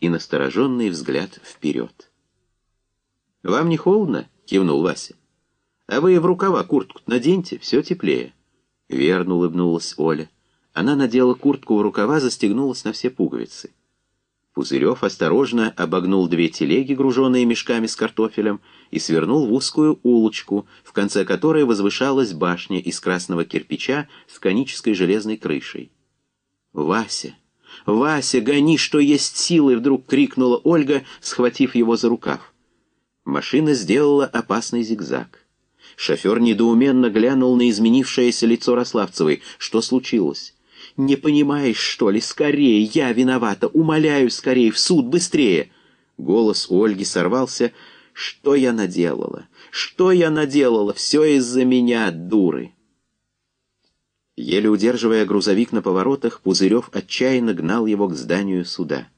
и настороженный взгляд вперед. «Вам не холодно?» — кивнул Вася. «А вы в рукава куртку наденьте, все теплее». Верно улыбнулась Оля. Она надела куртку в рукава, застегнулась на все пуговицы. Пузырев осторожно обогнул две телеги, груженные мешками с картофелем, и свернул в узкую улочку, в конце которой возвышалась башня из красного кирпича с конической железной крышей. «Вася! Вася, гони, что есть силы!» — вдруг крикнула Ольга, схватив его за рукав. Машина сделала опасный зигзаг. Шофер недоуменно глянул на изменившееся лицо Рославцевой. Что случилось? «Не понимаешь, что ли? Скорее! Я виновата! Умоляю, скорее! В суд! Быстрее!» Голос у Ольги сорвался. «Что я наделала? Что я наделала? Все из-за меня, дуры!» Еле удерживая грузовик на поворотах, Пузырев отчаянно гнал его к зданию суда.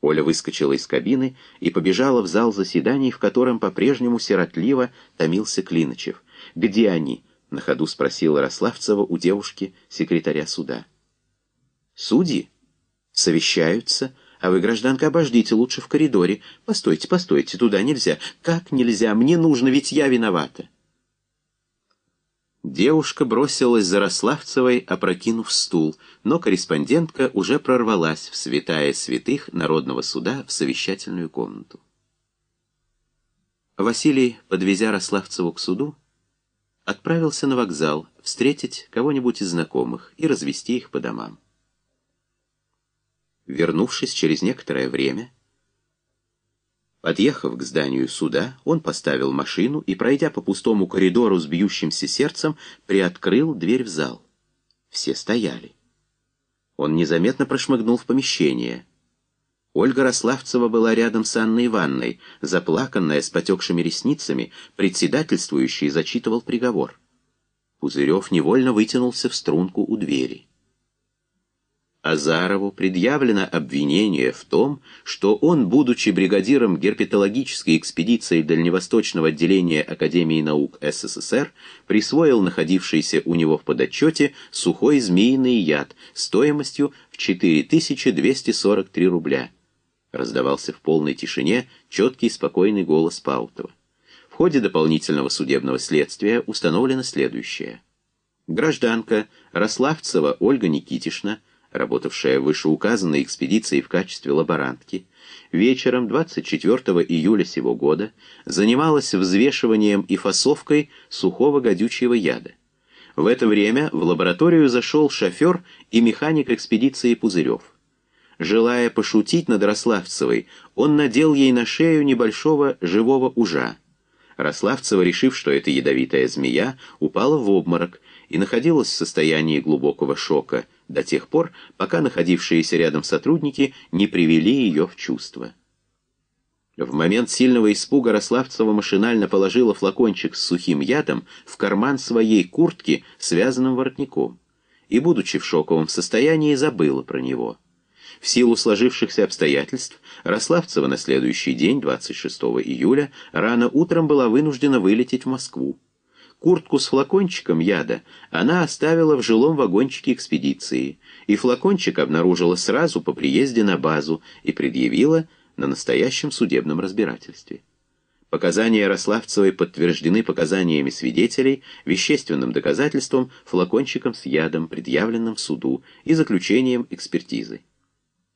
Оля выскочила из кабины и побежала в зал заседаний, в котором по-прежнему сиротливо томился Клиночев. «Где они?» — на ходу спросила Рославцева у девушки, секретаря суда. «Судьи? Совещаются. А вы, гражданка, обождите лучше в коридоре. Постойте, постойте, туда нельзя. Как нельзя? Мне нужно, ведь я виновата». Девушка бросилась за Рославцевой, опрокинув стул, но корреспондентка уже прорвалась в святая святых Народного суда в совещательную комнату. Василий, подвезя Рославцеву к суду, отправился на вокзал встретить кого-нибудь из знакомых и развести их по домам. Вернувшись через некоторое время, Подъехав к зданию суда, он поставил машину и, пройдя по пустому коридору с бьющимся сердцем, приоткрыл дверь в зал. Все стояли. Он незаметно прошмыгнул в помещение. Ольга Рославцева была рядом с Анной Ивановной, заплаканная, с потекшими ресницами, председательствующий зачитывал приговор. Пузырев невольно вытянулся в струнку у двери. Азарову предъявлено обвинение в том, что он, будучи бригадиром герпетологической экспедиции Дальневосточного отделения Академии наук СССР, присвоил находившийся у него в подотчете сухой змеиный яд стоимостью в 4243 рубля. Раздавался в полной тишине четкий спокойный голос Паутова. В ходе дополнительного судебного следствия установлено следующее. Гражданка Рославцева Ольга Никитишна работавшая в вышеуказанной экспедиции в качестве лаборантки, вечером 24 июля сего года занималась взвешиванием и фасовкой сухого гадючего яда. В это время в лабораторию зашел шофер и механик экспедиции Пузырев. Желая пошутить над Рославцевой, он надел ей на шею небольшого живого ужа. Рославцева, решив, что это ядовитая змея, упала в обморок и находилась в состоянии глубокого шока – до тех пор, пока находившиеся рядом сотрудники не привели ее в чувство. В момент сильного испуга Рославцева машинально положила флакончик с сухим ядом в карман своей куртки, связанным воротником, и, будучи в шоковом состоянии, забыла про него. В силу сложившихся обстоятельств Рославцева на следующий день, 26 июля, рано утром была вынуждена вылететь в Москву. Куртку с флакончиком яда она оставила в жилом вагончике экспедиции, и флакончик обнаружила сразу по приезде на базу и предъявила на настоящем судебном разбирательстве. Показания Ярославцевой подтверждены показаниями свидетелей, вещественным доказательством, флакончиком с ядом, предъявленным в суду, и заключением экспертизы.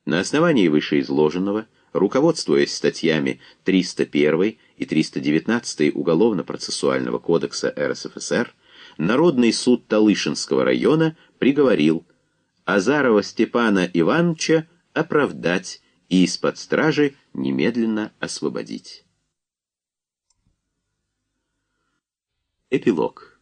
На основании вышеизложенного, руководствуясь статьями 301 и 319 Уголовно-процессуального кодекса РСФСР, Народный суд Талышинского района приговорил Азарова Степана Ивановича оправдать и из-под стражи немедленно освободить. Эпилог.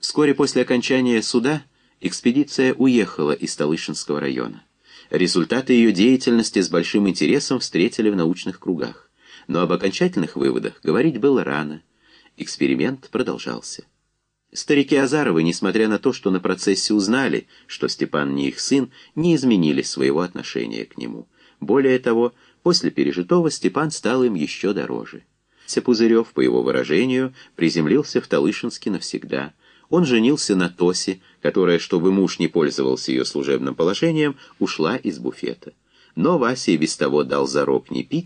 Вскоре после окончания суда экспедиция уехала из Талышинского района. Результаты ее деятельности с большим интересом встретили в научных кругах. Но об окончательных выводах говорить было рано. Эксперимент продолжался. Старики Азаровы, несмотря на то, что на процессе узнали, что Степан не их сын, не изменили своего отношения к нему. Более того, после пережитого Степан стал им еще дороже. Пузырев, по его выражению, приземлился в Талышинске навсегда. Он женился на Тосе, которая, чтобы муж не пользовался ее служебным положением, ушла из буфета. но Вася и без того дал зарок не пить,